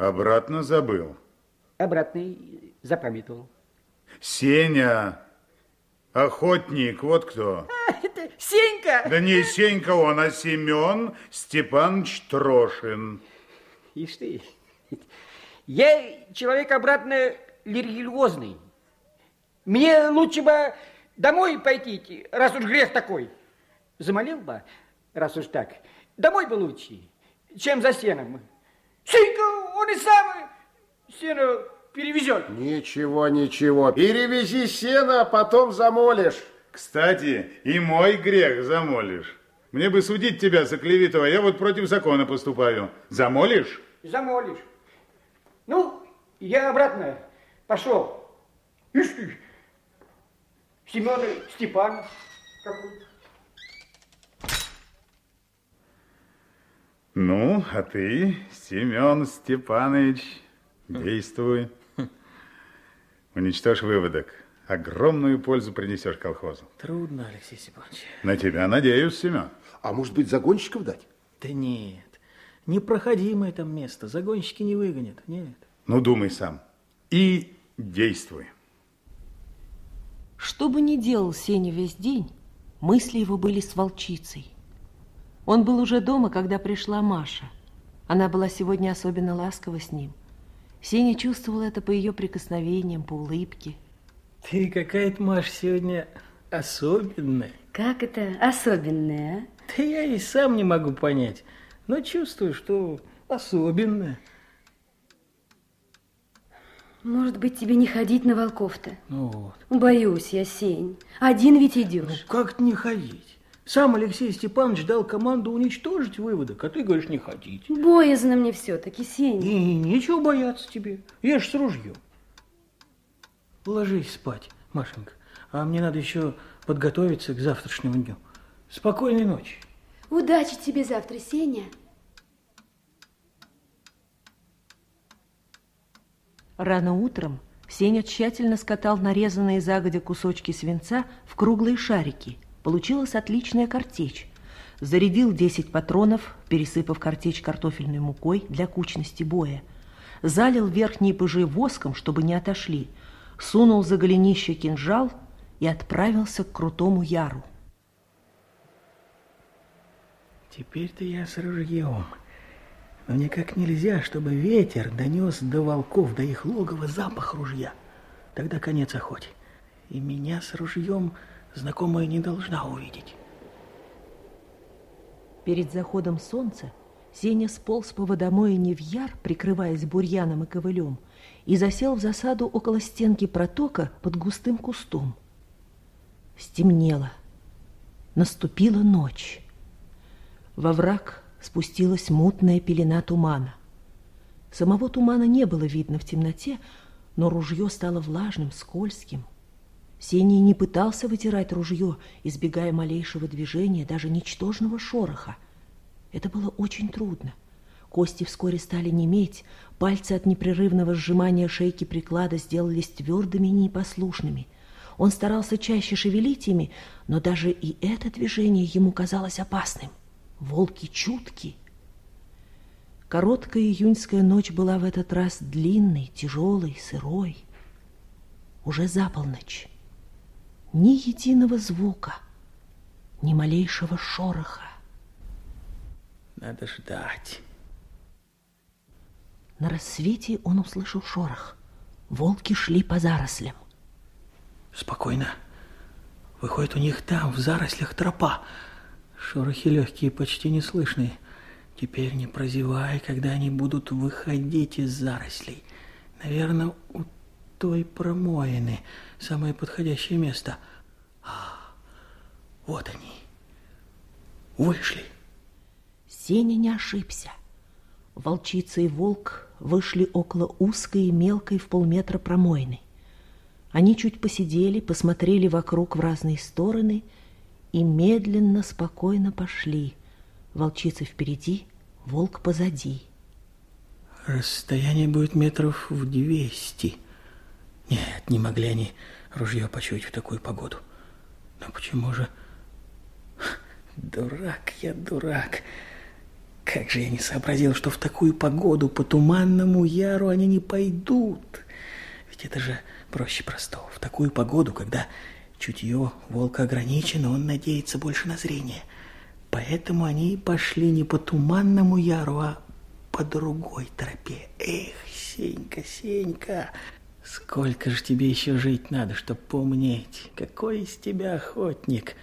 Обратно забыл. Обратно запамятовал. Сеня, охотник, вот кто. А, это Сенька. Да не Сенька он, а Семен Степанович Трошин. Ишь ты, я человек обратно религиозный. Мне лучше бы домой пойти, раз уж грех такой. Замолил бы, раз уж так. Домой бы лучше, чем за сеном. Сенька, он и сам сено перевезет. Ничего, ничего. Перевези сено, а потом замолишь. Кстати, и мой грех замолишь. Мне бы судить тебя за клевету, а я вот против закона поступаю. Замолишь? Замолишь. Ну, я обратно пошел. Ишь ты, Семен Степанов какой Ну, а ты, Семен Степанович, действуй. Уничтожь выводок. Огромную пользу принесешь колхозу. Трудно, Алексей Степанович. На тебя надеюсь, Семен. А может быть, загонщиков дать? Да нет. Непроходимое там место. Загонщики не выгонят. Нет. Ну, думай сам. И действуй. Что бы ни делал Сеня весь день, мысли его были с волчицей. Он был уже дома, когда пришла Маша. Она была сегодня особенно ласкова с ним. Сеня чувствовал это по ее прикосновениям, по улыбке. Ты какая-то, Маш, сегодня особенная. Как это особенная, а? Да я и сам не могу понять, но чувствую, что особенная. Может быть, тебе не ходить на волков-то? Ну вот. Боюсь я, Сень. Один ведь идешь. Ну, как не ходить? Сам Алексей Степанович дал команду уничтожить выводок, а ты говоришь не ходить. Боязно мне все-таки, Сень. И нечего бояться тебе. Я ж с ружьем. Ложись спать, Машенька. А мне надо еще подготовиться к завтрашнему дню. Спокойной ночи. Удачи тебе завтра, Сеня. Рано утром Сеня тщательно скатал нарезанные загодя кусочки свинца в круглые шарики. Получилась отличная картечь. Зарядил 10 патронов, пересыпав картечь картофельной мукой для кучности боя. Залил верхние пыжи воском, чтобы не отошли. Сунул за голенище кинжал и отправился к крутому яру. Теперь-то я с ружьем. Но никак нельзя, чтобы ветер донес до волков, до их логова запах ружья. Тогда конец охоте. И меня с ружьем знакомая не должна увидеть. Перед заходом солнца Сеня сполз по водомоине в яр, прикрываясь бурьяном и ковылем, и засел в засаду около стенки протока под густым кустом. Стемнело. Наступила ночь. Во враг спустилась мутная пелена тумана. Самого тумана не было видно в темноте, но ружье стало влажным, скользким. Сений не пытался вытирать ружье, избегая малейшего движения, даже ничтожного шороха. Это было очень трудно. Кости вскоре стали неметь, пальцы от непрерывного сжимания шейки приклада сделались твердыми и непослушными. Он старался чаще шевелить ими, но даже и это движение ему казалось опасным. Волки чутки. Короткая июньская ночь была в этот раз длинной, тяжелой, сырой. Уже за полночь. Ни единого звука, ни малейшего шороха. Надо ждать. На рассвете он услышал шорох. Волки шли по зарослям. Спокойно. Выходит, у них там, в зарослях, тропа. Шорохи легкие, почти неслышные. Теперь не прозевай, когда они будут выходить из зарослей. Наверное, у той промоины самое подходящее место. А, вот они. Вышли. Сеня не ошибся. Волчица и волк вышли около узкой и мелкой в полметра промоины. Они чуть посидели, посмотрели вокруг в разные стороны – и медленно, спокойно пошли. Волчица впереди, волк позади. Расстояние будет метров в двести. Нет, не могли они ружье почуять в такую погоду. Но почему же... Дурак я, дурак. Как же я не сообразил, что в такую погоду по туманному яру они не пойдут. Ведь это же проще простого. В такую погоду, когда чутье волка ограничено, он надеется больше на зрение. Поэтому они пошли не по туманному яру, а по другой тропе. Эх, Сенька, Сенька, сколько же тебе еще жить надо, чтобы поумнеть? Какой из тебя охотник?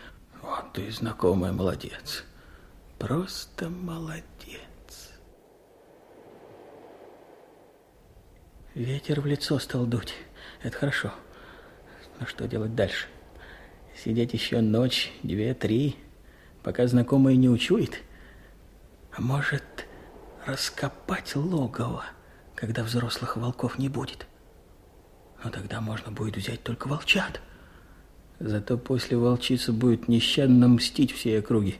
Вот ты, знакомая, молодец. Просто молодец. Ветер в лицо стал дуть. Это хорошо. Но что делать дальше? Сидеть еще ночь, две, три, пока знакомый не учует? А может, раскопать логово, когда взрослых волков не будет? Но тогда можно будет взять только волчат. Зато после волчицы будет нещадно мстить всей округе.